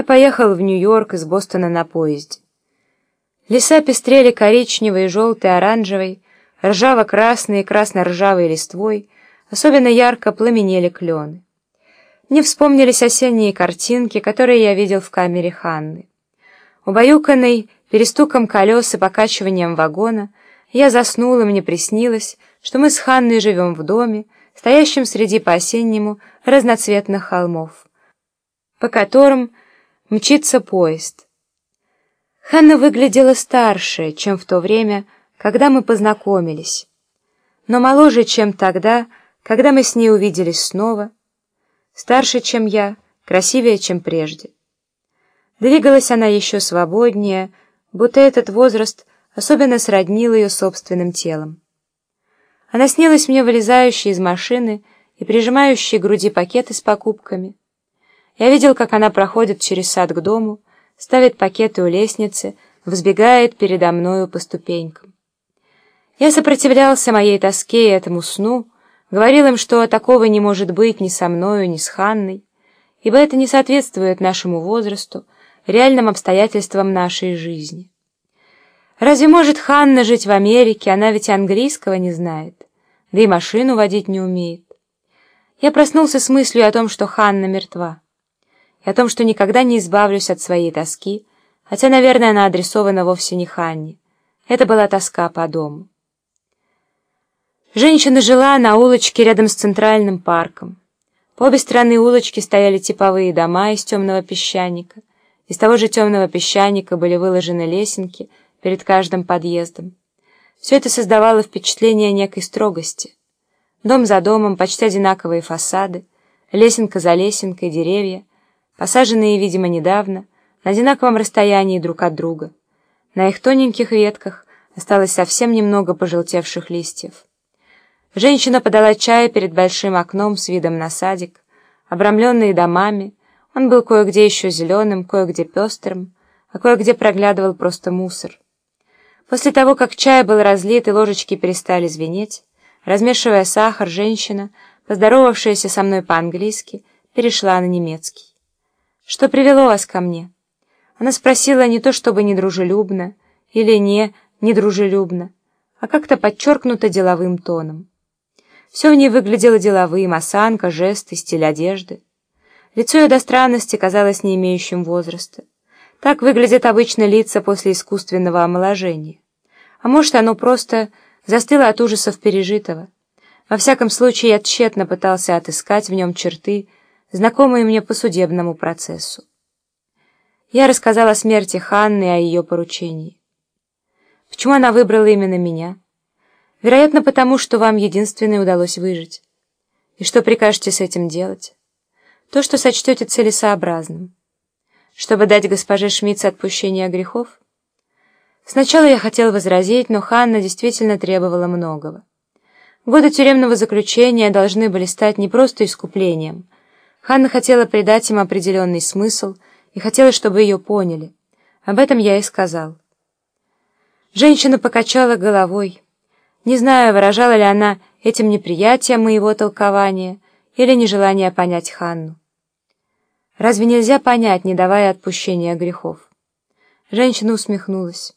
я поехал в Нью-Йорк из Бостона на поезде. Леса пестрели коричневой, желтой, оранжевой, ржаво-красной и красно-ржавой листвой, особенно ярко пламенели клены. Мне вспомнились осенние картинки, которые я видел в камере Ханны. Убаюканный перестуком колес и покачиванием вагона, я заснул, и мне приснилось, что мы с Ханной живем в доме, стоящем среди по-осеннему разноцветных холмов, по которым мчится поезд. Ханна выглядела старше, чем в то время, когда мы познакомились, но моложе, чем тогда, когда мы с ней увиделись снова, старше, чем я, красивее, чем прежде. Двигалась она еще свободнее, будто этот возраст особенно сроднил ее собственным телом. Она снилась мне вылезающей из машины и прижимающей к груди пакеты с покупками. Я видел, как она проходит через сад к дому, ставит пакеты у лестницы, взбегает передо мною по ступенькам. Я сопротивлялся моей тоске и этому сну, говорил им, что такого не может быть ни со мною, ни с Ханной, ибо это не соответствует нашему возрасту, реальным обстоятельствам нашей жизни. Разве может Ханна жить в Америке, она ведь английского не знает, да и машину водить не умеет. Я проснулся с мыслью о том, что Ханна мертва, и о том, что никогда не избавлюсь от своей тоски, хотя, наверное, она адресована вовсе не Ханне. Это была тоска по дому. Женщина жила на улочке рядом с центральным парком. По обе стороны улочки стояли типовые дома из темного песчаника. Из того же темного песчаника были выложены лесенки перед каждым подъездом. Все это создавало впечатление некой строгости. Дом за домом, почти одинаковые фасады, лесенка за лесенкой, деревья, посаженные, видимо, недавно, на одинаковом расстоянии друг от друга. На их тоненьких ветках осталось совсем немного пожелтевших листьев. Женщина подала чай перед большим окном с видом на садик, обрамленный домами. Он был кое-где еще зеленым, кое-где пестрым, а кое-где проглядывал просто мусор. После того, как чай был разлит и ложечки перестали звенеть, размешивая сахар, женщина, поздоровавшаяся со мной по-английски, перешла на немецкий. «Что привело вас ко мне?» Она спросила не то чтобы недружелюбно или не недружелюбно, а как-то подчеркнуто деловым тоном. Все в ней выглядело деловым, осанка, жесты, стиль одежды. Лицо ее до странности казалось не имеющим возраста. Так выглядят обычно лица после искусственного омоложения. А может, оно просто застыло от ужасов пережитого. Во всяком случае, я тщетно пытался отыскать в нем черты, знакомые мне по судебному процессу. Я рассказал о смерти Ханны и о ее поручении. Почему она выбрала именно меня? Вероятно, потому что вам единственное удалось выжить. И что прикажете с этим делать? То, что сочтете целесообразным. Чтобы дать госпоже Шмидц отпущение грехов? Сначала я хотел возразить, но Ханна действительно требовала многого. Годы тюремного заключения должны были стать не просто искуплением. Ханна хотела придать им определенный смысл и хотела, чтобы ее поняли. Об этом я и сказал. Женщина покачала головой. Не знаю, выражала ли она этим неприятие моего толкования или нежелание понять Ханну. Разве нельзя понять, не давая отпущения грехов? Женщина усмехнулась.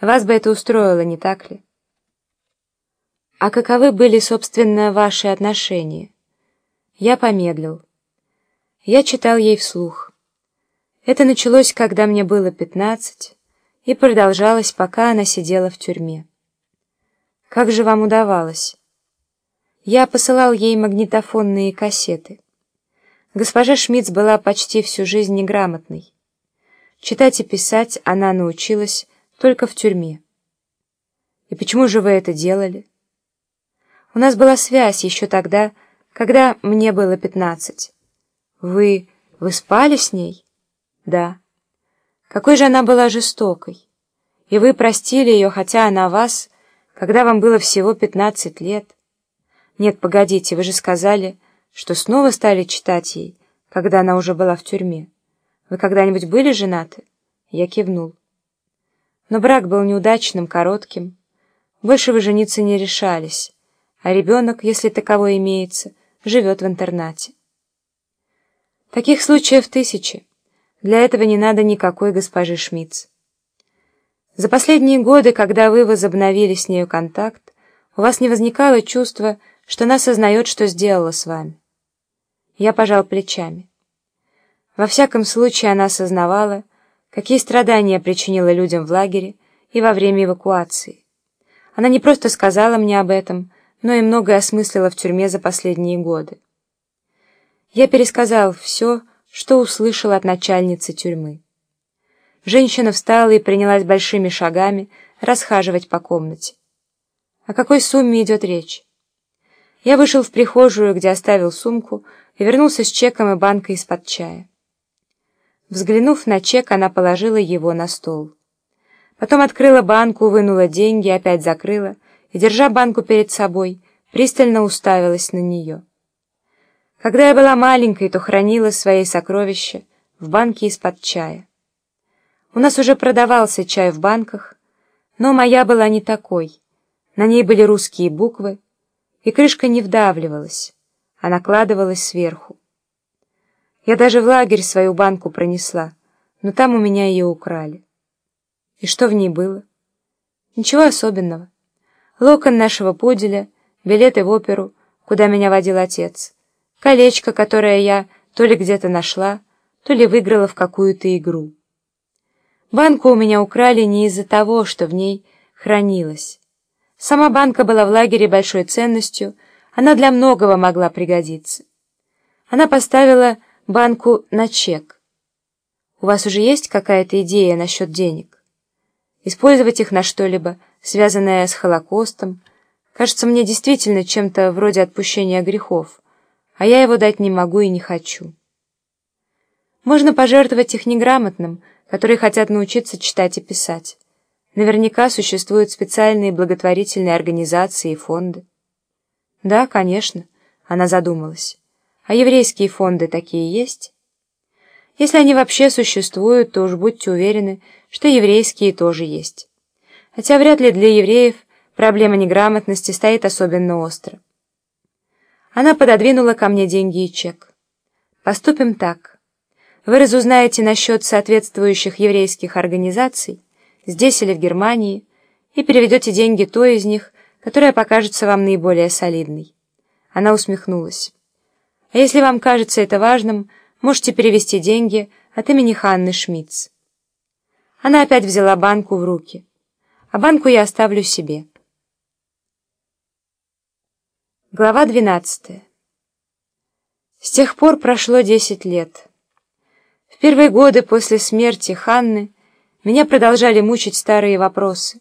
Вас бы это устроило, не так ли? А каковы были, собственно, ваши отношения? Я помедлил. Я читал ей вслух. Это началось, когда мне было пятнадцать, и продолжалось, пока она сидела в тюрьме. Как же вам удавалось? Я посылал ей магнитофонные кассеты. Госпожа Шмидц была почти всю жизнь неграмотной. Читать и писать она научилась только в тюрьме. И почему же вы это делали? У нас была связь еще тогда, когда мне было пятнадцать. Вы... вы спали с ней? Да. Какой же она была жестокой. И вы простили ее, хотя она вас когда вам было всего пятнадцать лет. Нет, погодите, вы же сказали, что снова стали читать ей, когда она уже была в тюрьме. Вы когда-нибудь были женаты? Я кивнул. Но брак был неудачным, коротким. Больше вы жениться не решались, а ребенок, если таковой имеется, живет в интернате. Таких случаев тысячи. Для этого не надо никакой госпожи Шмидц. За последние годы, когда вы возобновили с нею контакт, у вас не возникало чувства, что она осознает, что сделала с вами. Я пожал плечами. Во всяком случае, она осознавала, какие страдания причинила людям в лагере и во время эвакуации. Она не просто сказала мне об этом, но и многое осмыслила в тюрьме за последние годы. Я пересказал все, что услышал от начальницы тюрьмы. Женщина встала и принялась большими шагами расхаживать по комнате. О какой сумме идет речь? Я вышел в прихожую, где оставил сумку, и вернулся с чеком и банкой из-под чая. Взглянув на чек, она положила его на стол. Потом открыла банку, вынула деньги, опять закрыла, и, держа банку перед собой, пристально уставилась на нее. Когда я была маленькой, то хранила свои сокровища в банке из-под чая. У нас уже продавался чай в банках, но моя была не такой. На ней были русские буквы, и крышка не вдавливалась, а накладывалась сверху. Я даже в лагерь свою банку пронесла, но там у меня ее украли. И что в ней было? Ничего особенного. Локон нашего пуделя, билеты в оперу, куда меня водил отец, колечко, которое я то ли где-то нашла, то ли выиграла в какую-то игру. Банку у меня украли не из-за того, что в ней хранилось. Сама банка была в лагере большой ценностью, она для многого могла пригодиться. Она поставила банку на чек. У вас уже есть какая-то идея насчет денег? Использовать их на что-либо, связанное с Холокостом, кажется мне действительно чем-то вроде отпущения грехов, а я его дать не могу и не хочу. Можно пожертвовать их неграмотным, которые хотят научиться читать и писать. Наверняка существуют специальные благотворительные организации и фонды. Да, конечно, она задумалась. А еврейские фонды такие есть? Если они вообще существуют, то уж будьте уверены, что еврейские тоже есть. Хотя вряд ли для евреев проблема неграмотности стоит особенно остро. Она пододвинула ко мне деньги и чек. Поступим так. Вы разузнаете насчет соответствующих еврейских организаций, здесь или в Германии, и переведете деньги той из них, которая покажется вам наиболее солидной. Она усмехнулась. А если вам кажется это важным, можете перевести деньги от имени Ханны Шмидц. Она опять взяла банку в руки. А банку я оставлю себе. Глава 12. С тех пор прошло десять лет. В первые годы после смерти Ханны меня продолжали мучить старые вопросы.